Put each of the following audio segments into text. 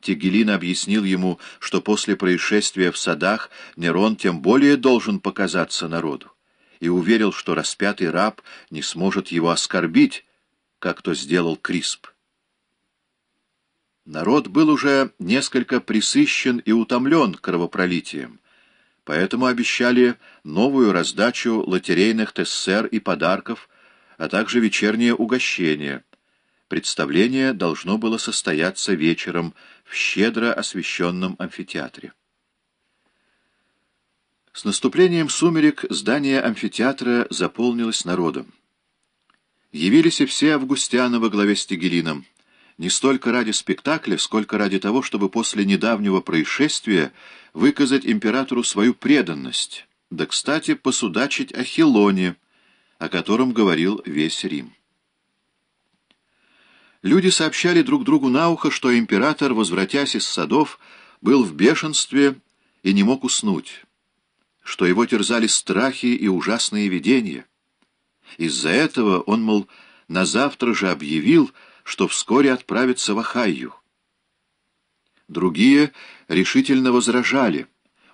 Тигелин объяснил ему, что после происшествия в садах Нерон тем более должен показаться народу, и уверил, что распятый раб не сможет его оскорбить, как то сделал Крисп. Народ был уже несколько присыщен и утомлен кровопролитием, поэтому обещали новую раздачу лотерейных тессер и подарков, а также вечернее угощение. Представление должно было состояться вечером в щедро освещенном амфитеатре. С наступлением сумерек здание амфитеатра заполнилось народом. Явились и все августяне во главе с Тигелином, не столько ради спектакля, сколько ради того, чтобы после недавнего происшествия выказать императору свою преданность, да, кстати, посудачить о Хилоне, о котором говорил весь Рим. Люди сообщали друг другу на ухо, что император, возвратясь из садов, был в бешенстве и не мог уснуть, что его терзали страхи и ужасные видения. Из-за этого он, мол, на завтра же объявил, что вскоре отправится в Ахайю. Другие решительно возражали,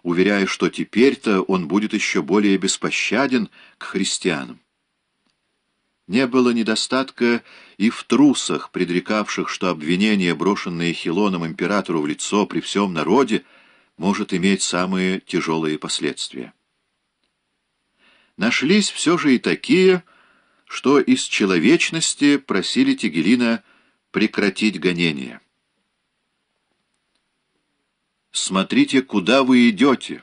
уверяя, что теперь-то он будет еще более беспощаден к христианам. Не было недостатка и в трусах, предрекавших, что обвинение, брошенное Хилоном императору в лицо при всем народе, может иметь самые тяжелые последствия. Нашлись все же и такие, что из человечности просили Тигелина прекратить гонение. «Смотрите, куда вы идете»,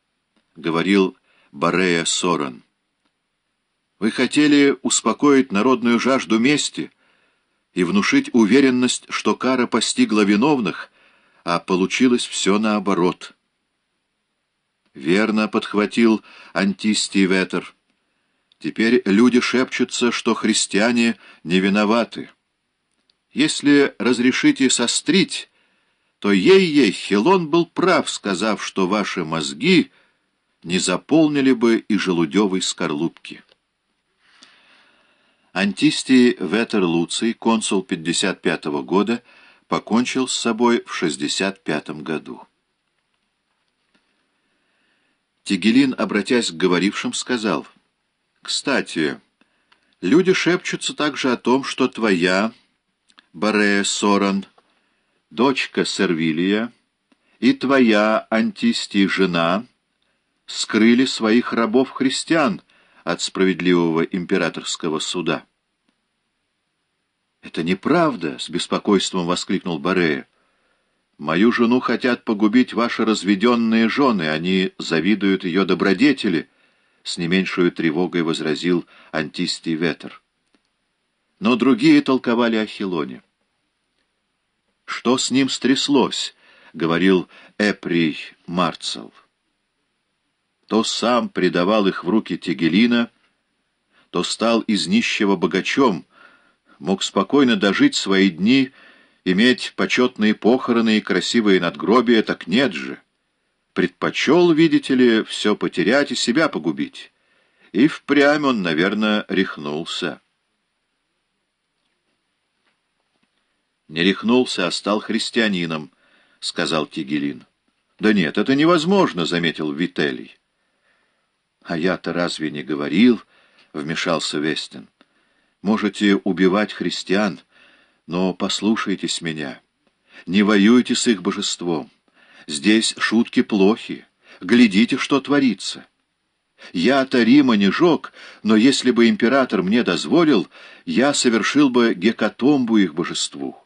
— говорил Барея Соран. Вы хотели успокоить народную жажду мести и внушить уверенность, что кара постигла виновных, а получилось все наоборот. Верно подхватил Антистий Ветер. Теперь люди шепчутся, что христиане не виноваты. Если разрешите сострить, то ей-ей Хилон был прав, сказав, что ваши мозги не заполнили бы и желудевой скорлупки. Антистий Ветер Луций, консул 55 -го года, покончил с собой в 65 году. Тигелин, обратясь к говорившим, сказал, «Кстати, люди шепчутся также о том, что твоя, Барея Соран, дочка Сервилия, и твоя, Антистий, жена, скрыли своих рабов-христиан, от справедливого императорского суда. «Это неправда!» — с беспокойством воскликнул Борея. «Мою жену хотят погубить ваши разведенные жены, они завидуют ее добродетели», — с не меньшей тревогой возразил Антистий Ветер. Но другие толковали о Хилоне. «Что с ним стряслось?» — говорил Эприй Марцел то сам предавал их в руки Тегелина, то стал из нищего богачом, мог спокойно дожить свои дни, иметь почетные похороны и красивые надгробия, так нет же. Предпочел, видите ли, все потерять и себя погубить. И впрямь он, наверное, рехнулся. «Не рехнулся, а стал христианином», — сказал Тигелин. «Да нет, это невозможно», — заметил Вителий. «А я-то разве не говорил?» — вмешался Вестин. «Можете убивать христиан, но послушайтесь меня. Не воюйте с их божеством. Здесь шутки плохи. Глядите, что творится. Я-то Рима не жег, но если бы император мне дозволил, я совершил бы гекатомбу их божеству.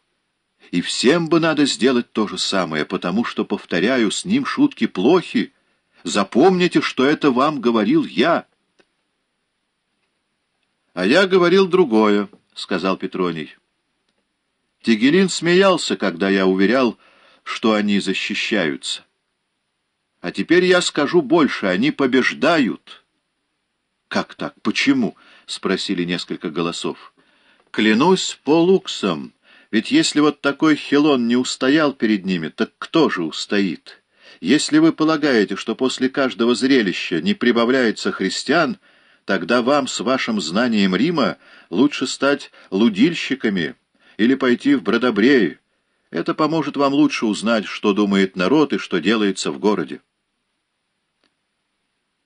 И всем бы надо сделать то же самое, потому что, повторяю, с ним шутки плохи, Запомните, что это вам говорил я. — А я говорил другое, — сказал Петроний. Тигелин смеялся, когда я уверял, что они защищаются. А теперь я скажу больше, они побеждают. — Как так? Почему? — спросили несколько голосов. — Клянусь полуксом, ведь если вот такой Хелон не устоял перед ними, так кто же устоит? — если вы полагаете, что после каждого зрелища не прибавляется христиан, тогда вам с вашим знанием Рима лучше стать лудильщиками или пойти в Бродобреи, Это поможет вам лучше узнать, что думает народ и что делается в городе.